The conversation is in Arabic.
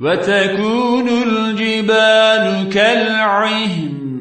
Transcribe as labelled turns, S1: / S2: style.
S1: وتكون الجبال كالعهن.